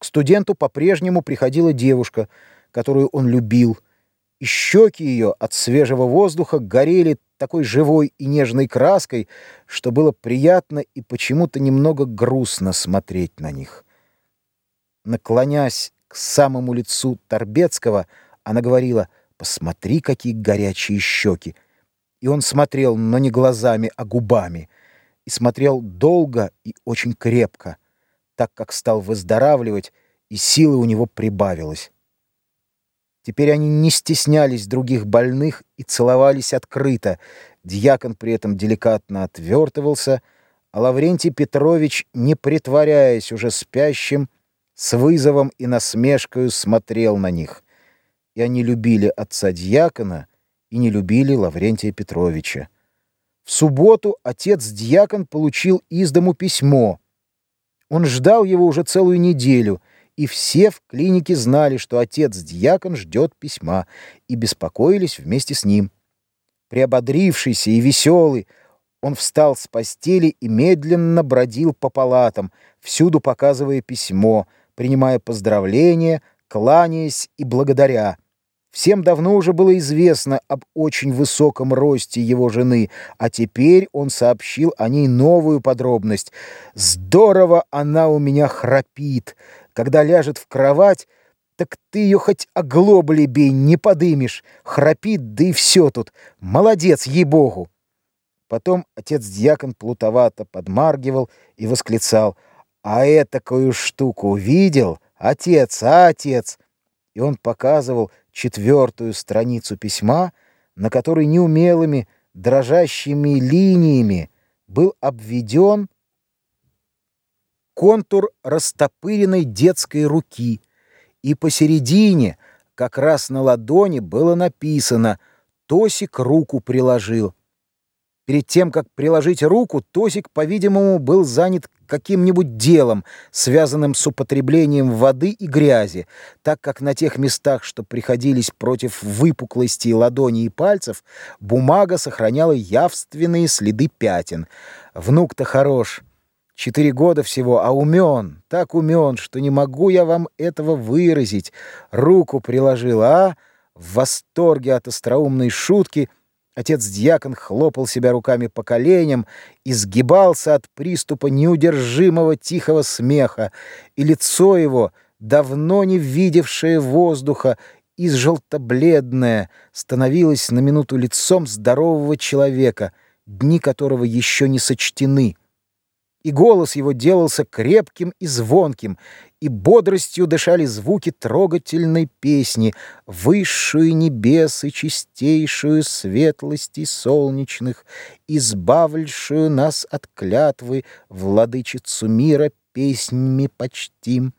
К студенту по-прежнему приходила девушка, которую он любил, и щеки ее от свежего воздуха горели такой живой и нежной краской, что было приятно и почему-то немного грустно смотреть на них. Наклонясь к самому лицу Торбецкого, она говорила «Посмотри, какие горячие щеки!» И он смотрел, но не глазами, а губами, и смотрел долго и очень крепко так как стал выздоравливать, и силы у него прибавилось. Теперь они не стеснялись других больных и целовались открыто. Дьякон при этом деликатно отвертывался, а Лаврентий Петрович, не притворяясь уже спящим, с вызовом и насмешкою смотрел на них. И они любили отца дьякона и не любили Лаврентия Петровича. В субботу отец-дьякон получил из дому письмо — он ждал его уже целую неделю, и все в клинике знали, что отец-дьякон ждет письма, и беспокоились вместе с ним. Приободрившийся и веселый, он встал с постели и медленно бродил по палатам, всюду показывая письмо, принимая поздравления, кланяясь и благодаря. Всем давно уже было известно об очень высоком росте его жены, а теперь он сообщил о ней новую подробность. «Здорово она у меня храпит. Когда ляжет в кровать, так ты ее хоть оглобли бей, не подымешь. Храпит, да и все тут. Молодец, ей-богу!» Потом отец-дьякон плутовато подмаргивал и восклицал. «А этакую штуку видел? Отец, а отец!» И он показывал, четвертую страницу письма, на которой неумелыми, дрожащими линиями был обведен контур растопыренной детской руки, и посередине, как раз на ладони, было написано «Тосик руку приложил». Перед тем, как приложить руку, Тосик, по-видимому, был занят каким-нибудь делом, связанным с употреблением воды и грязи, так как на тех местах, что приходились против выпуклости ладоней и пальцев, бумага сохраняла явственные следы пятен. Внук-то хорош. Четыре года всего, а умен, так умен, что не могу я вам этого выразить. Руку приложил, а? В восторге от остроумной шутки — Отец-дьякон хлопал себя руками по коленям и сгибался от приступа неудержимого тихого смеха, и лицо его, давно не видевшее воздуха, и желто-бледное, становилось на минуту лицом здорового человека, дни которого еще не сочтены и голос его делался крепким и звонким, и бодростью дышали звуки трогательной песни, высшую небес и чистейшую светлости солнечных, избавившую нас от клятвы, владычицу мира песнями почтим.